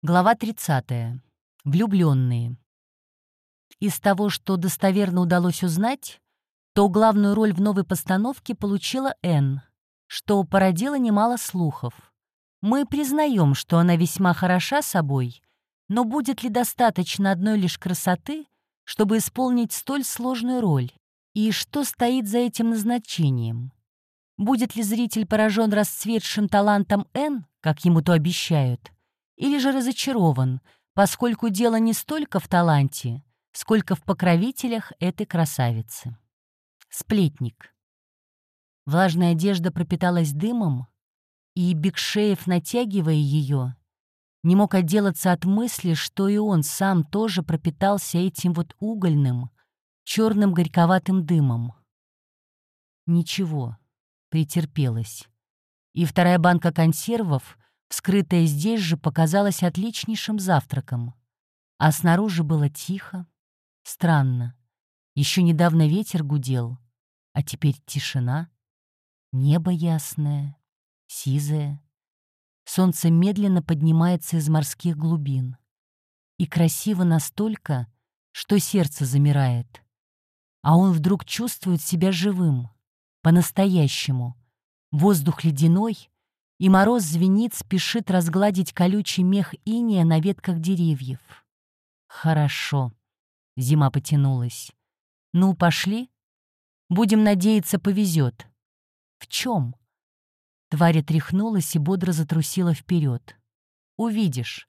Глава 30. Влюбленные. Из того, что достоверно удалось узнать, то главную роль в новой постановке получила Энн, что породило немало слухов. Мы признаем, что она весьма хороша собой, но будет ли достаточно одной лишь красоты, чтобы исполнить столь сложную роль? И что стоит за этим назначением? Будет ли зритель поражен расцветшим талантом Энн, как ему то обещают? Или же разочарован, поскольку дело не столько в таланте, сколько в покровителях этой красавицы. Сплетник. Влажная одежда пропиталась дымом, и Бекшеев, натягивая ее, не мог отделаться от мысли, что и он сам тоже пропитался этим вот угольным, черным горьковатым дымом. Ничего, претерпелась. И вторая банка консервов вскрытая здесь же, показалась отличнейшим завтраком. А снаружи было тихо, странно. Еще недавно ветер гудел, а теперь тишина. Небо ясное, сизое. Солнце медленно поднимается из морских глубин. И красиво настолько, что сердце замирает. А он вдруг чувствует себя живым, по-настоящему. Воздух ледяной — и мороз звенит, спешит разгладить колючий мех иния на ветках деревьев. Хорошо. Зима потянулась. Ну, пошли? Будем надеяться, повезет. В чем? Тварь тряхнулась и бодро затрусила вперед. Увидишь.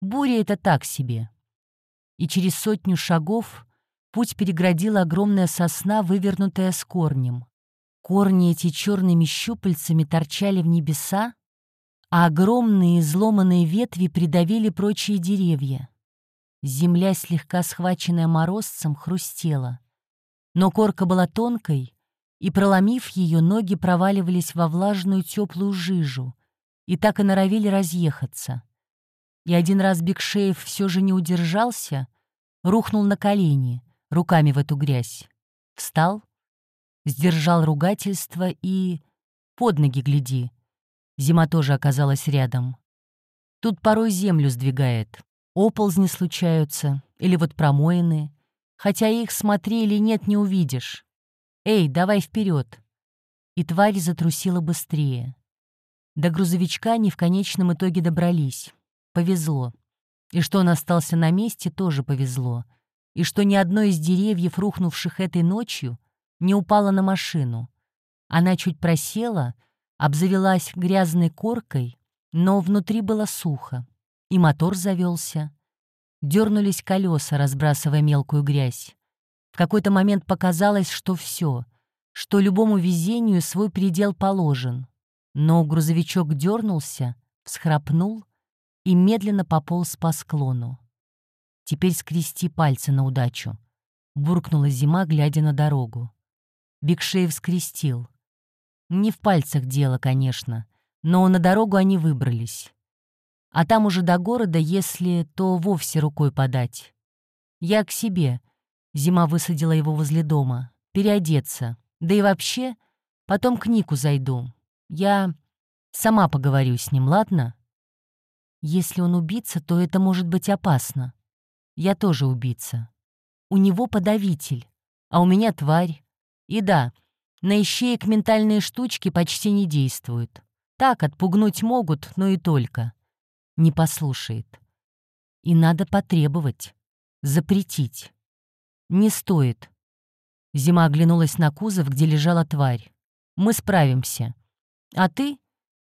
Буря — это так себе. И через сотню шагов путь переградила огромная сосна, вывернутая с корнем. Корни эти черными щупальцами торчали в небеса, а огромные изломанные ветви придавили прочие деревья. Земля, слегка схваченная морозцем, хрустела. Но корка была тонкой, и, проломив ее, ноги проваливались во влажную теплую жижу и так и норовили разъехаться. И один раз Бекшеев все же не удержался, рухнул на колени, руками в эту грязь. Встал, сдержал ругательство и... Под ноги гляди. Зима тоже оказалась рядом. Тут порой землю сдвигает. Оползни случаются, или вот промоины. Хотя их, смотри или нет, не увидишь. Эй, давай вперед. И тварь затрусила быстрее. До грузовичка они в конечном итоге добрались. Повезло. И что он остался на месте, тоже повезло. И что ни одно из деревьев, рухнувших этой ночью, не упала на машину. Она чуть просела, обзавелась грязной коркой, но внутри было сухо, и мотор завелся. Дернулись колеса, разбрасывая мелкую грязь. В какой-то момент показалось, что все, что любому везению свой предел положен. Но грузовичок дернулся, всхрапнул и медленно пополз по склону. «Теперь скрести пальцы на удачу», — буркнула зима, глядя на дорогу. Бекшеев скрестил. Не в пальцах дело, конечно, но на дорогу они выбрались. А там уже до города, если, то вовсе рукой подать. Я к себе. Зима высадила его возле дома. Переодеться. Да и вообще, потом к Нику зайду. Я сама поговорю с ним, ладно? Если он убийца, то это может быть опасно. Я тоже убийца. У него подавитель, а у меня тварь. И да, на ищеек ментальные штучки почти не действуют. Так, отпугнуть могут, но и только. Не послушает. И надо потребовать. Запретить. Не стоит. Зима оглянулась на кузов, где лежала тварь. Мы справимся. А ты?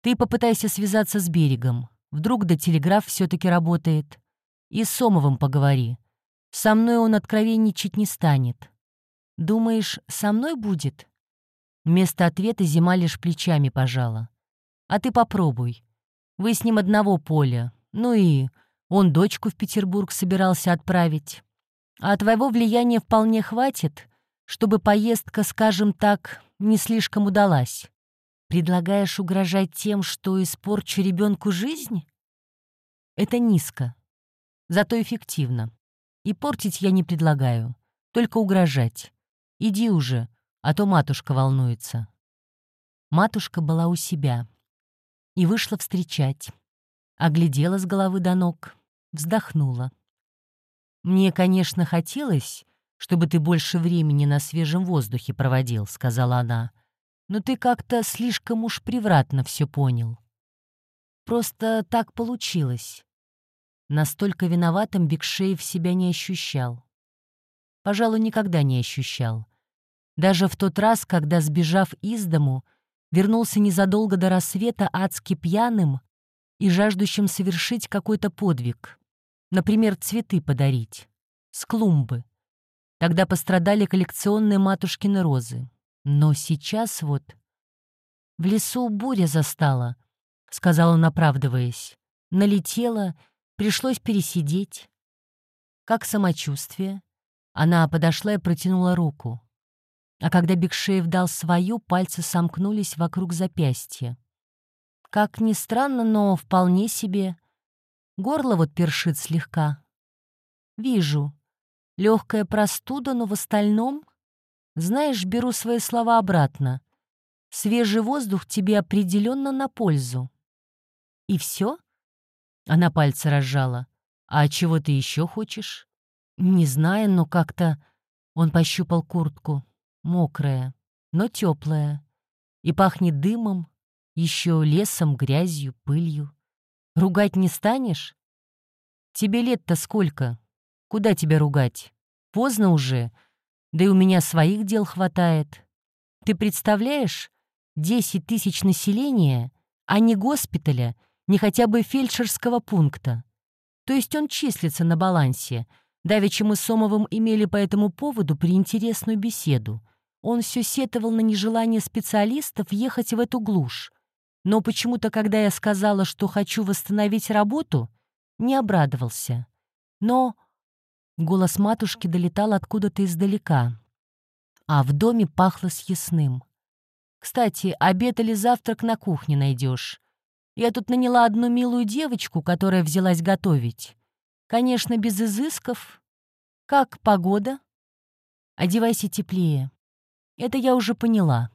Ты попытайся связаться с берегом. Вдруг до телеграф все таки работает. И с Сомовым поговори. Со мной он откровенничать не станет. «Думаешь, со мной будет?» Вместо ответа зима лишь плечами пожала. «А ты попробуй. Вы с ним одного поля. Ну и он дочку в Петербург собирался отправить. А твоего влияния вполне хватит, чтобы поездка, скажем так, не слишком удалась. Предлагаешь угрожать тем, что испорчу ребенку жизнь? Это низко, зато эффективно. И портить я не предлагаю, только угрожать. Иди уже, а то матушка волнуется». Матушка была у себя и вышла встречать. Оглядела с головы до ног, вздохнула. «Мне, конечно, хотелось, чтобы ты больше времени на свежем воздухе проводил», — сказала она. «Но ты как-то слишком уж превратно все понял. Просто так получилось». Настолько виноватым Бекшеев себя не ощущал. Пожалуй, никогда не ощущал. Даже в тот раз, когда, сбежав из дому, вернулся незадолго до рассвета адски пьяным и жаждущим совершить какой-то подвиг. Например, цветы подарить. С клумбы. Тогда пострадали коллекционные матушкины розы. Но сейчас вот... «В лесу буря застала», — сказала он, оправдываясь. «Налетела, пришлось пересидеть». «Как самочувствие?» Она подошла и протянула руку. А когда Бекшеев дал свою, пальцы сомкнулись вокруг запястья. Как ни странно, но вполне себе. Горло вот першит слегка. Вижу. Легкая простуда, но в остальном... Знаешь, беру свои слова обратно. Свежий воздух тебе определенно на пользу. И все? Она пальцы разжала. А чего ты еще хочешь? Не знаю, но как-то... Он пощупал куртку. Мокрая, но теплая. И пахнет дымом, еще лесом, грязью, пылью. Ругать не станешь? Тебе лет-то сколько? Куда тебя ругать? Поздно уже. Да и у меня своих дел хватает. Ты представляешь? Десять тысяч населения, а не госпиталя, ни хотя бы фельдшерского пункта. То есть он числится на балансе. Давеча мы с Сомовым имели по этому поводу приинтересную беседу. Он все сетовал на нежелание специалистов ехать в эту глушь. Но почему-то, когда я сказала, что хочу восстановить работу, не обрадовался. Но голос матушки долетал откуда-то издалека, а в доме пахло съестным. «Кстати, обед или завтрак на кухне найдешь. Я тут наняла одну милую девочку, которая взялась готовить. Конечно, без изысков. Как погода? Одевайся теплее. Это я уже поняла.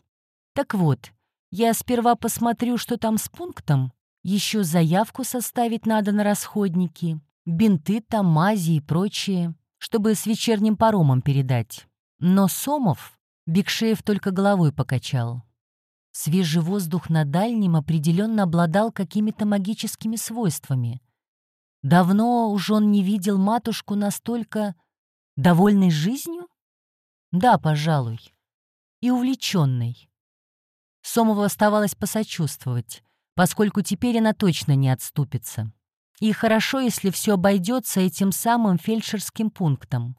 Так вот, я сперва посмотрю, что там с пунктом. Еще заявку составить надо на расходники. Бинты там, мази и прочее, чтобы с вечерним паромом передать. Но Сомов, Бекшеев только головой покачал. Свежий воздух на дальнем определенно обладал какими-то магическими свойствами. Давно уж он не видел матушку настолько довольной жизнью? Да, пожалуй. И увлеченной. Сомову оставалось посочувствовать, поскольку теперь она точно не отступится. И хорошо, если все обойдется этим самым фельдшерским пунктом.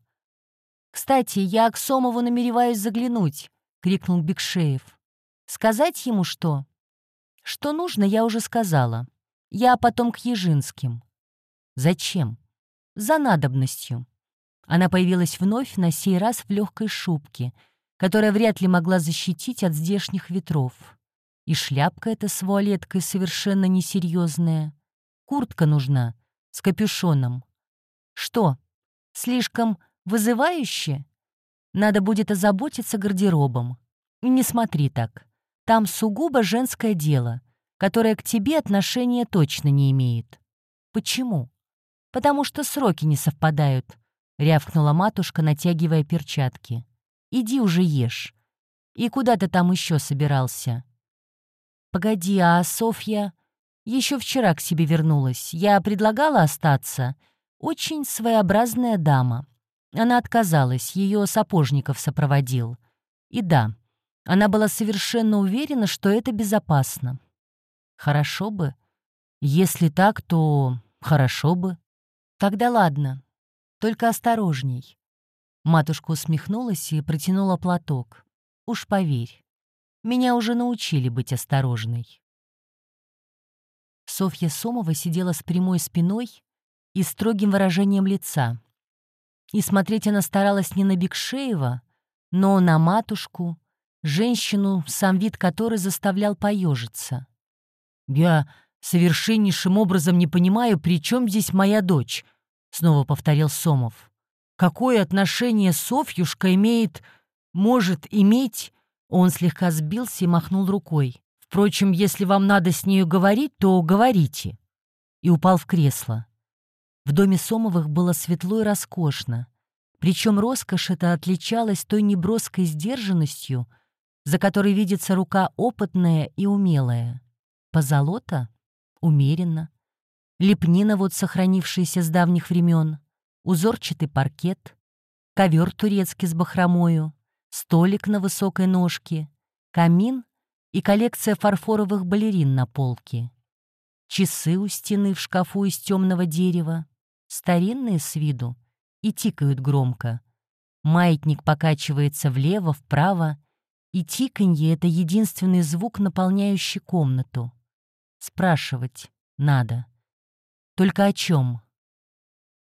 «Кстати, я к Сомову намереваюсь заглянуть», — крикнул Бекшеев. Сказать ему что? Что нужно, я уже сказала. Я потом к Ежинским. Зачем? За надобностью. Она появилась вновь, на сей раз в легкой шубке, которая вряд ли могла защитить от здешних ветров. И шляпка эта с вуалеткой совершенно несерьезная. Куртка нужна, с капюшоном. Что, слишком вызывающе? Надо будет озаботиться гардеробом. И не смотри так. Там сугубо женское дело, которое к тебе отношения точно не имеет. Почему? Потому что сроки не совпадают, рявкнула матушка, натягивая перчатки. Иди уже ешь. И куда ты там еще собирался? Погоди, а Софья еще вчера к себе вернулась. Я предлагала остаться. Очень своеобразная дама. Она отказалась, ее сапожников сопроводил. И да, она была совершенно уверена, что это безопасно. Хорошо бы. Если так, то хорошо бы. Тогда ладно. Только осторожней. Матушка усмехнулась и протянула платок. Уж поверь, меня уже научили быть осторожной. Софья Сомова сидела с прямой спиной и строгим выражением лица. И смотреть она старалась не на Бекшеева, но на матушку, женщину, сам вид которой заставлял поежиться. «Я совершеннейшим образом не понимаю, при чем здесь моя дочь», — снова повторил Сомов. «Какое отношение Софьюшка имеет, может иметь...» Он слегка сбился и махнул рукой. «Впрочем, если вам надо с нею говорить, то говорите». И упал в кресло. В доме Сомовых было светло и роскошно. Причем роскошь эта отличалась той неброской сдержанностью, за которой видится рука опытная и умелая. Позолота? Умеренно. Лепнина вот сохранившаяся с давних времен, узорчатый паркет, ковер турецкий с бахромою, столик на высокой ножке, камин и коллекция фарфоровых балерин на полке. Часы у стены в шкафу из темного дерева, старинные с виду, и тикают громко. Маятник покачивается влево, вправо, и тиканье — это единственный звук, наполняющий комнату. Спрашивать надо. Только о чем?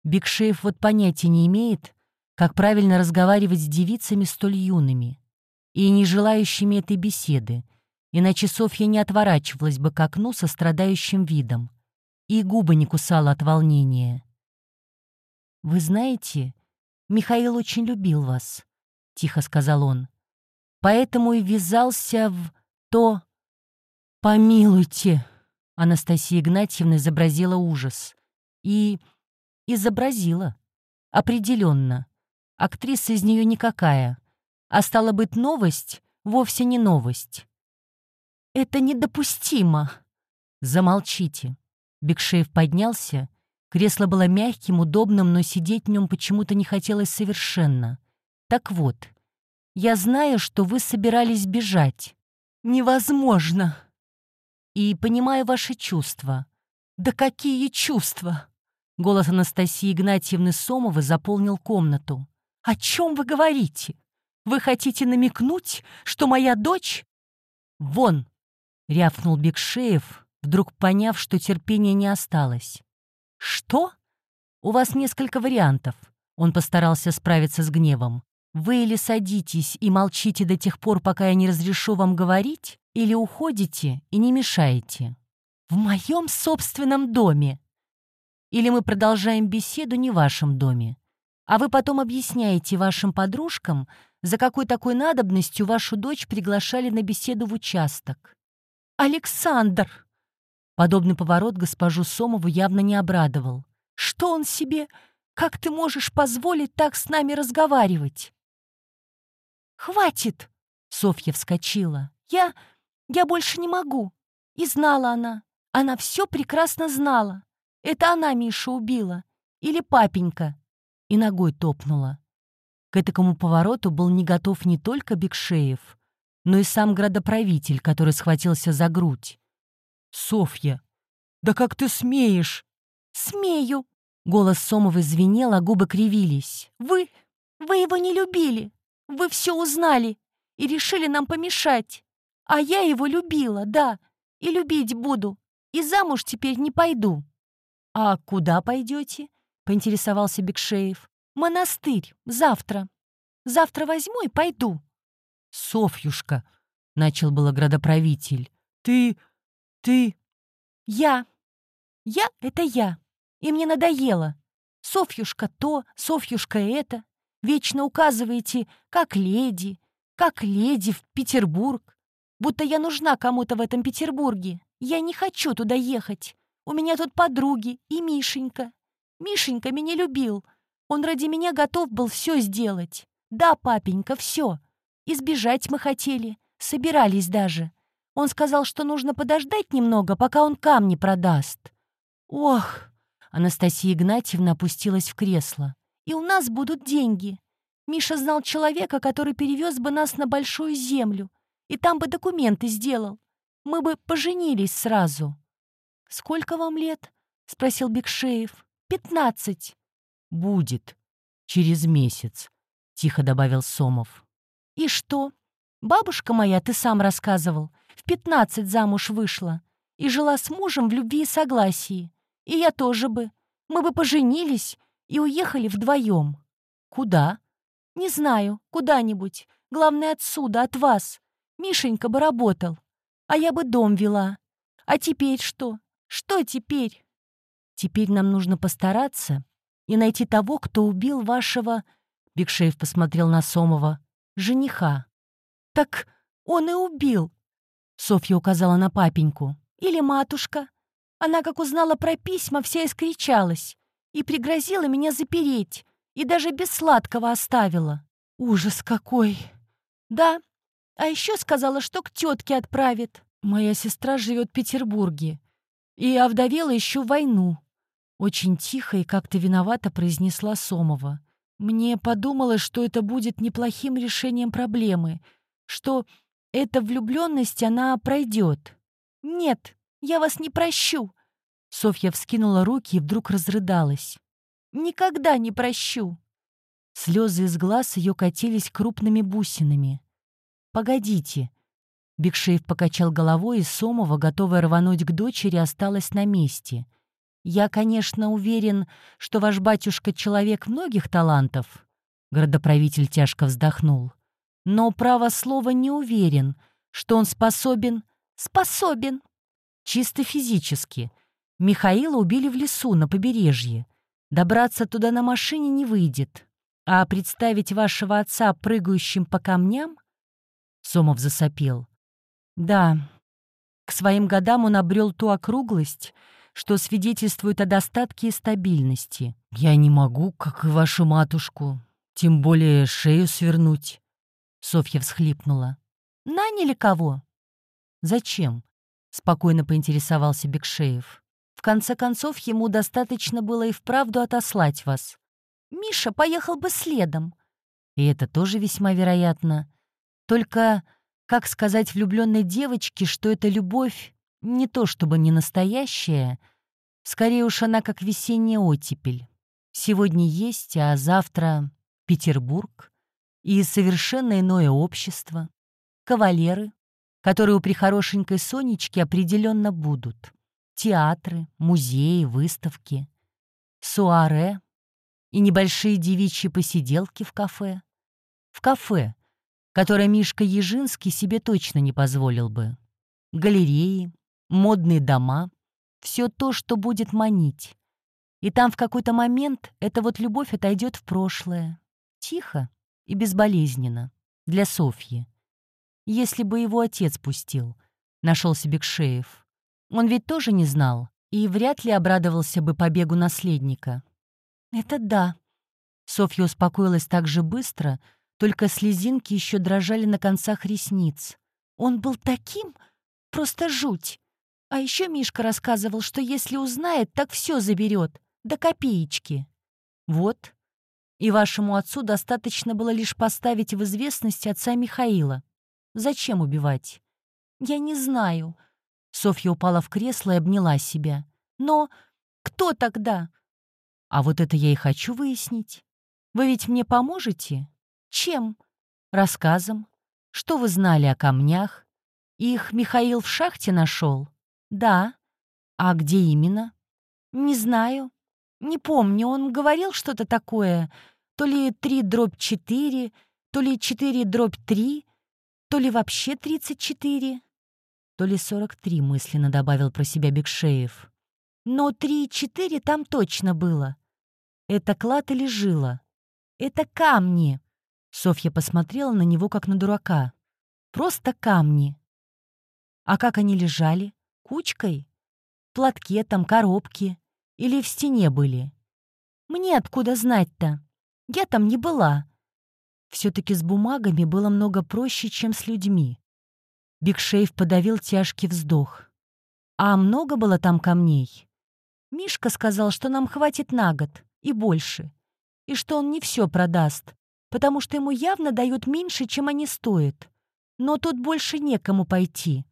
Бигшеев вот понятия не имеет, как правильно разговаривать с девицами столь юными и не желающими этой беседы, иначе Софья не отворачивалась бы к окну со страдающим видом и губы не кусала от волнения. «Вы знаете, Михаил очень любил вас», — тихо сказал он. «Поэтому и ввязался в то...» «Помилуйте!» — Анастасия Игнатьевна изобразила ужас. И изобразила. Определенно. Актриса из нее никакая. А стала быть, новость вовсе не новость. «Это недопустимо!» «Замолчите!» Бекшеев поднялся. Кресло было мягким, удобным, но сидеть в нем почему-то не хотелось совершенно. «Так вот, я знаю, что вы собирались бежать. Невозможно!» «И понимаю ваши чувства». «Да какие чувства!» Голос Анастасии Игнатьевны Сомовой заполнил комнату. «О чем вы говорите? Вы хотите намекнуть, что моя дочь...» «Вон!» — рявкнул Бекшеев, вдруг поняв, что терпения не осталось. «Что? У вас несколько вариантов». Он постарался справиться с гневом. «Вы или садитесь и молчите до тех пор, пока я не разрешу вам говорить, или уходите и не мешаете. В моем собственном доме!» Или мы продолжаем беседу не в вашем доме, а вы потом объясняете вашим подружкам, за какой такой надобностью вашу дочь приглашали на беседу в участок. «Александр!» Подобный поворот госпожу Сомову явно не обрадовал. «Что он себе? Как ты можешь позволить так с нами разговаривать?» «Хватит!» — Софья вскочила. «Я... я больше не могу!» И знала она. Она все прекрасно знала. Это она Мишу убила. Или папенька. И ногой топнула. К этому повороту был не готов не только Бекшеев, но и сам градоправитель, который схватился за грудь. «Софья, да как ты смеешь?» «Смею!» Голос Сомовой звенел, а губы кривились. «Вы... вы его не любили. Вы все узнали и решили нам помешать. А я его любила, да, и любить буду. И замуж теперь не пойду». «А куда пойдете?» — поинтересовался Бекшеев. «Монастырь. Завтра. Завтра возьму и пойду». «Софьюшка», — начал было градоправитель, — «ты... ты...» «Я. Я — это я. И мне надоело. Софьюшка то, Софьюшка это. Вечно указываете, как леди, как леди в Петербург. Будто я нужна кому-то в этом Петербурге. Я не хочу туда ехать. У меня тут подруги и Мишенька. Мишенька меня любил. Он ради меня готов был все сделать. Да, папенька, все. Избежать мы хотели. Собирались даже. Он сказал, что нужно подождать немного, пока он камни продаст. Ох! Анастасия Игнатьевна опустилась в кресло. И у нас будут деньги. Миша знал человека, который перевез бы нас на большую землю. И там бы документы сделал. Мы бы поженились сразу. «Сколько вам лет?» — спросил Бекшеев. «Пятнадцать». «Будет. Через месяц», — тихо добавил Сомов. «И что? Бабушка моя, ты сам рассказывал, в пятнадцать замуж вышла и жила с мужем в любви и согласии. И я тоже бы. Мы бы поженились и уехали вдвоем. Куда? Не знаю, куда-нибудь. Главное, отсюда, от вас. Мишенька бы работал, а я бы дом вела. А теперь что? Что теперь? Теперь нам нужно постараться и найти того, кто убил вашего...» Бекшеев посмотрел на Сомова. «Жениха». «Так он и убил», — Софья указала на папеньку. «Или матушка. Она, как узнала про письма, вся искричалась. и пригрозила меня запереть, и даже без сладкого оставила. Ужас какой! Да, а еще сказала, что к тетке отправит. Моя сестра живет в Петербурге и овдовела еще войну. Очень тихо и как-то виновато произнесла Сомова. Мне подумалось, что это будет неплохим решением проблемы, что эта влюбленность она пройдет. Нет, я вас не прощу. Софья вскинула руки и вдруг разрыдалась. Никогда не прощу. Слезы из глаз ее катились крупными бусинами. «Погодите». Бекшеев покачал головой, и Сомова, готовая рвануть к дочери, осталась на месте. «Я, конечно, уверен, что ваш батюшка — человек многих талантов», — городоправитель тяжко вздохнул. «Но, право слова, не уверен, что он способен...» «Способен!» «Чисто физически. Михаила убили в лесу, на побережье. Добраться туда на машине не выйдет. А представить вашего отца прыгающим по камням Сомов засопел. Да, к своим годам он обрел ту округлость, что свидетельствует о достатке и стабильности. Я не могу, как и вашу матушку, тем более шею свернуть. Софья всхлипнула. Наняли кого? Зачем? Спокойно поинтересовался Бекшеев. В конце концов, ему достаточно было и вправду отослать вас. Миша поехал бы следом. И это тоже весьма вероятно. Только как сказать влюбленной девочке, что эта любовь не то чтобы не настоящая, скорее уж она как весенняя оттепель. Сегодня есть, а завтра Петербург и совершенно иное общество, кавалеры, которые у прихорошенькой Сонечки определенно будут, театры, музеи, выставки, суаре и небольшие девичьи посиделки в кафе. В кафе, которое Мишка Ежинский себе точно не позволил бы. Галереи, модные дома — все то, что будет манить. И там в какой-то момент эта вот любовь отойдет в прошлое. Тихо и безболезненно. Для Софьи. Если бы его отец пустил, нашелся Бекшеев. Он ведь тоже не знал и вряд ли обрадовался бы побегу наследника. «Это да». Софья успокоилась так же быстро — только слезинки еще дрожали на концах ресниц. Он был таким, просто жуть. А еще Мишка рассказывал, что если узнает, так все заберет, до копеечки. Вот. И вашему отцу достаточно было лишь поставить в известность отца Михаила. Зачем убивать? Я не знаю. Софья упала в кресло и обняла себя. Но кто тогда? А вот это я и хочу выяснить. Вы ведь мне поможете? Чем? Рассказом. Что вы знали о камнях? Их Михаил в шахте нашел? Да. А где именно? Не знаю. Не помню, он говорил что-то такое. То ли три дробь четыре, то ли четыре дробь три, то ли вообще тридцать четыре, то ли сорок три, мысленно добавил про себя Бекшеев. Но три-четыре там точно было. Это клад или жила? Это камни. Софья посмотрела на него, как на дурака. «Просто камни». «А как они лежали? Кучкой? В платке там, коробки? Или в стене были?» «Мне откуда знать-то? Я там не была». все таки с бумагами было много проще, чем с людьми. Бигшейв подавил тяжкий вздох. «А много было там камней?» Мишка сказал, что нам хватит на год и больше, и что он не все продаст, потому что ему явно дают меньше, чем они стоят. Но тут больше некому пойти.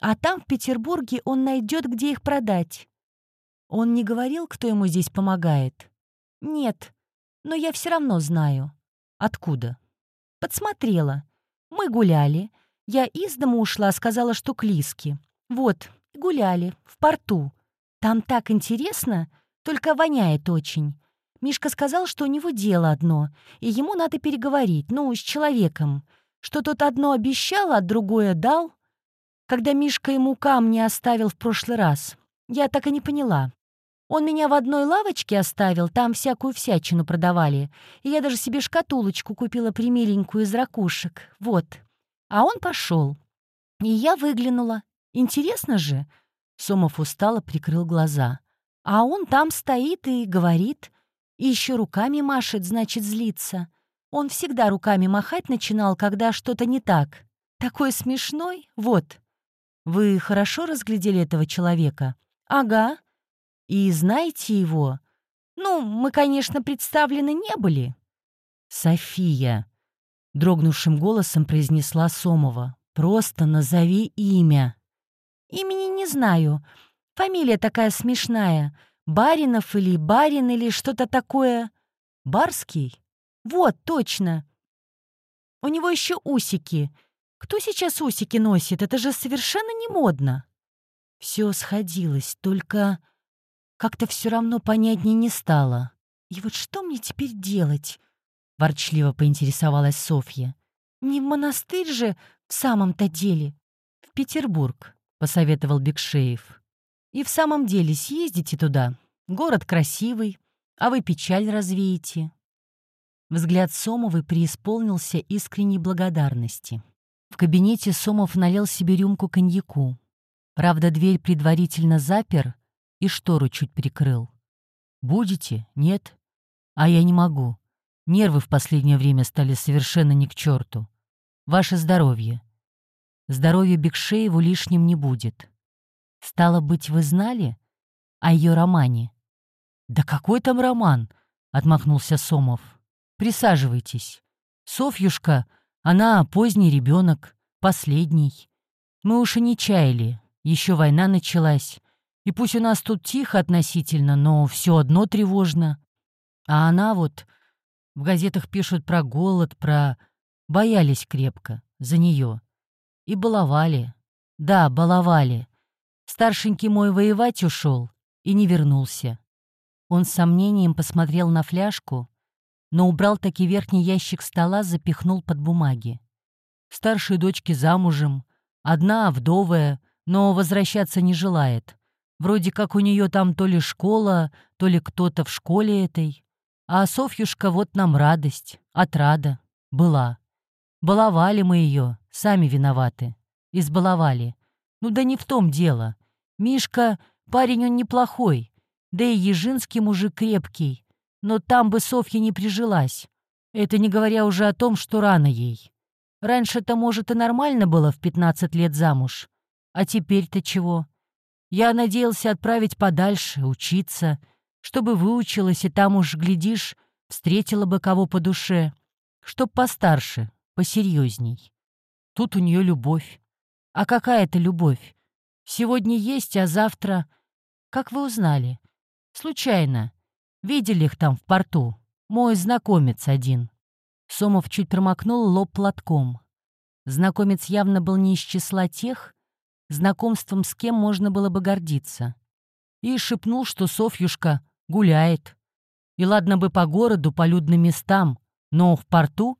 А там, в Петербурге, он найдет, где их продать. Он не говорил, кто ему здесь помогает? Нет, но я все равно знаю. Откуда? Подсмотрела. Мы гуляли. Я из дома ушла, сказала, что к Лиске. Вот, гуляли, в порту. Там так интересно, только воняет очень. Мишка сказал, что у него дело одно, и ему надо переговорить, ну, с человеком. Что тот одно обещал, а другое дал. Когда Мишка ему камни оставил в прошлый раз, я так и не поняла. Он меня в одной лавочке оставил, там всякую всячину продавали, и я даже себе шкатулочку купила примиленькую из ракушек. Вот. А он пошел. И я выглянула. Интересно же. Сомов устало прикрыл глаза. А он там стоит и говорит, и еще руками машет, значит, злится. Он всегда руками махать начинал, когда что-то не так. Такой смешной, вот. Вы хорошо разглядели этого человека? Ага. И знаете его? Ну, мы, конечно, представлены не были. София, дрогнувшим голосом произнесла Сомова. Просто назови имя. Имени не знаю. Фамилия такая смешная. Баринов или Барин или что-то такое. Барский? Вот, точно. У него еще усики. Кто сейчас усики носит? Это же совершенно не модно. Все сходилось, только как-то все равно понятнее не стало. И вот что мне теперь делать? Ворчливо поинтересовалась Софья. Не в монастырь же в самом-то деле. В Петербург, посоветовал Бекшеев. И в самом деле съездите туда. Город красивый, а вы печаль развеете. Взгляд Сомовой преисполнился искренней благодарности. В кабинете Сомов налил себе рюмку коньяку. Правда, дверь предварительно запер и штору чуть прикрыл. «Будете? Нет? А я не могу. Нервы в последнее время стали совершенно не к черту. Ваше здоровье. Здоровье Бекшееву лишним не будет. Стало быть, вы знали о ее романе? Да какой там роман? Отмахнулся Сомов. Присаживайтесь. Софьюшка, она поздний ребенок, последний. Мы уж и не чаяли, еще война началась. И пусть у нас тут тихо относительно, но все одно тревожно. А она вот... В газетах пишут про голод, про... Боялись крепко за нее. И баловали. Да, баловали. Старшенький мой воевать ушел и не вернулся. Он с сомнением посмотрел на фляжку, но убрал таки верхний ящик стола, запихнул под бумаги. Старшей дочке замужем, одна вдовая, но возвращаться не желает. Вроде как у нее там то ли школа, то ли кто-то в школе этой. А Софьюшка вот нам радость, отрада, была. Баловали мы ее, сами виноваты. Избаловали. Ну да не в том дело. Мишка, парень он неплохой, да и Ежинский мужик крепкий, но там бы Софья не прижилась. Это не говоря уже о том, что рано ей. Раньше-то, может, и нормально было в 15 лет замуж. А теперь-то чего? Я надеялся отправить подальше, учиться, чтобы выучилась, и там уж, глядишь, встретила бы кого по душе, чтоб постарше, посерьезней. Тут у нее любовь. А какая это любовь? Сегодня есть, а завтра... Как вы узнали? Случайно. Видели их там в порту. Мой знакомец один. Сомов чуть промокнул лоб платком. Знакомец явно был не из числа тех, знакомством с кем можно было бы гордиться. И шепнул, что Софьюшка гуляет. И ладно бы по городу, по людным местам, но в порту?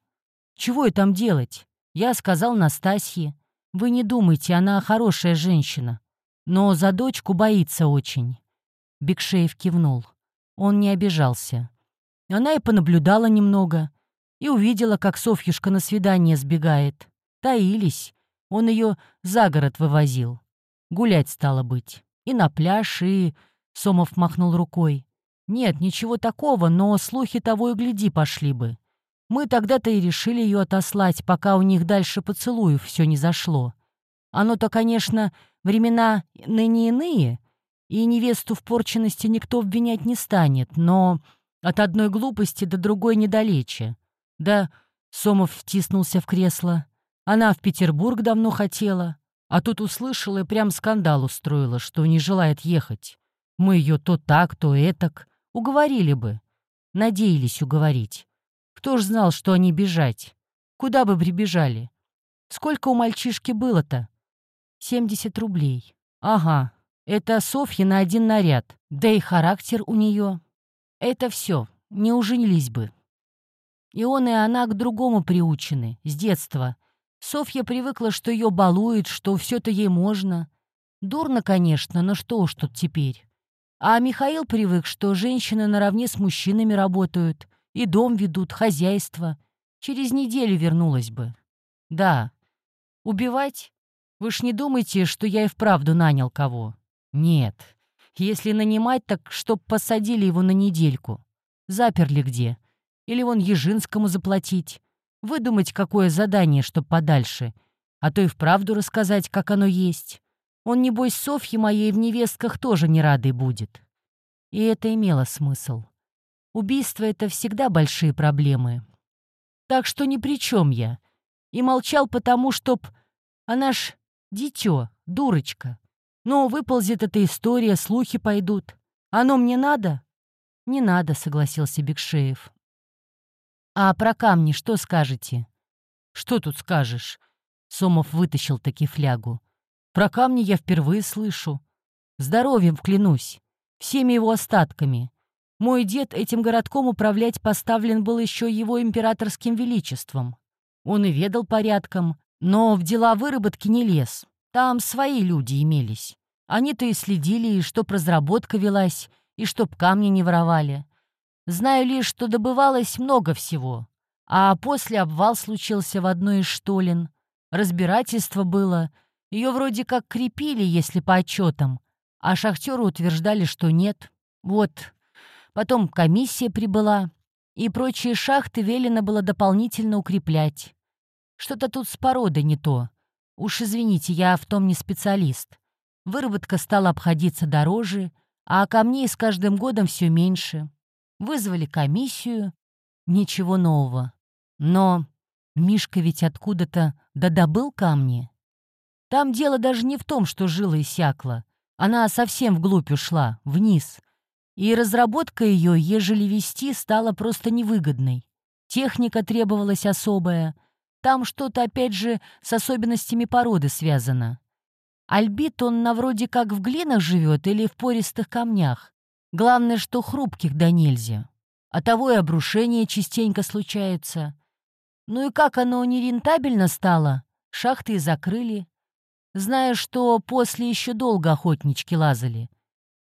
Чего и там делать? Я сказал Настасье. Вы не думайте, она хорошая женщина. Но за дочку боится очень». Бекшеев кивнул. Он не обижался. Она и понаблюдала немного. И увидела, как Софьюшка на свидание сбегает. Таились. Он ее за город вывозил. Гулять стало быть. И на пляж, и... Сомов махнул рукой. «Нет, ничего такого, но слухи того и гляди пошли бы. Мы тогда-то и решили ее отослать, пока у них дальше поцелуев все не зашло. Оно-то, конечно, времена ныне иные, и невесту в порченности никто обвинять не станет, но от одной глупости до другой недалече. Да, Сомов втиснулся в кресло. Она в Петербург давно хотела, а тут услышала и прям скандал устроила, что не желает ехать. Мы ее то так, то этак. Уговорили бы. Надеялись уговорить. Кто ж знал, что они бежать? Куда бы прибежали? Сколько у мальчишки было-то? Семьдесят рублей. Ага, это Софья на один наряд. Да и характер у нее. Это все. Не уженились бы. И он, и она к другому приучены, с детства. Софья привыкла, что ее балуют, что все-то ей можно. Дурно, конечно, но что уж тут теперь. А Михаил привык, что женщины наравне с мужчинами работают, и дом ведут, хозяйство. Через неделю вернулась бы. Да. Убивать? Вы ж не думаете, что я и вправду нанял кого? Нет. Если нанимать, так чтоб посадили его на недельку. Заперли где? Или вон Ежинскому заплатить? Выдумать какое задание, чтоб подальше. А то и вправду рассказать, как оно есть. Он, небось, Софье моей в невестках тоже не радой будет. И это имело смысл. Убийство — это всегда большие проблемы. Так что ни при чем я. И молчал потому, чтоб... Она ж дитё, дурочка. Но выползет эта история, слухи пойдут. Оно мне надо? Не надо, согласился Бекшеев. А про камни что скажете? Что тут скажешь? Сомов вытащил таки флягу. Про камни я впервые слышу. Здоровьем вклянусь. Всеми его остатками. Мой дед этим городком управлять поставлен был еще его императорским величеством. Он и ведал порядком, но в дела выработки не лез. Там свои люди имелись. Они-то и следили, и чтоб разработка велась, и чтоб камни не воровали. Знаю лишь, что добывалось много всего. А после обвал случился в одной из штолен. Разбирательство было. Ее вроде как крепили, если по отчетам. А шахтеры утверждали, что нет. Вот, Потом комиссия прибыла, и прочие шахты велено было дополнительно укреплять. Что-то тут с породой не то. Уж извините, я в том не специалист. Выработка стала обходиться дороже, а камней с каждым годом все меньше. Вызвали комиссию. Ничего нового. Но Мишка ведь откуда-то додобыл камни. Там дело даже не в том, что жила иссякла. Она совсем вглубь ушла, вниз, и разработка ее, ежели вести, стала просто невыгодной. Техника требовалась особая. Там что-то, опять же, с особенностями породы связано. Альбит он на вроде как в глинах живет или в пористых камнях. Главное, что хрупких да нельзя. А того и обрушение частенько случается. Ну и как оно нерентабельно стало, шахты и закрыли. Зная, что после еще долго охотнички лазали.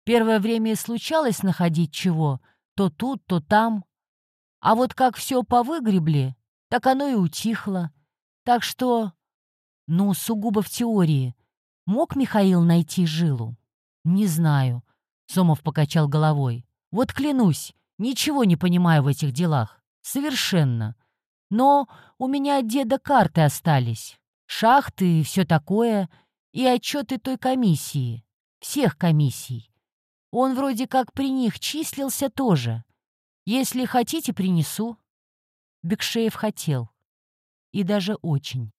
Первое время и случалось находить чего, то тут, то там. А вот как все повыгребли, так оно и утихло. Так что, ну, сугубо в теории, мог Михаил найти жилу? Не знаю, Сомов покачал головой. Вот клянусь, ничего не понимаю в этих делах. Совершенно. Но у меня от деда карты остались. Шахты и все такое, и отчеты той комиссии. Всех комиссий. Он вроде как при них числился тоже. Если хотите, принесу». Бекшеев хотел. И даже очень.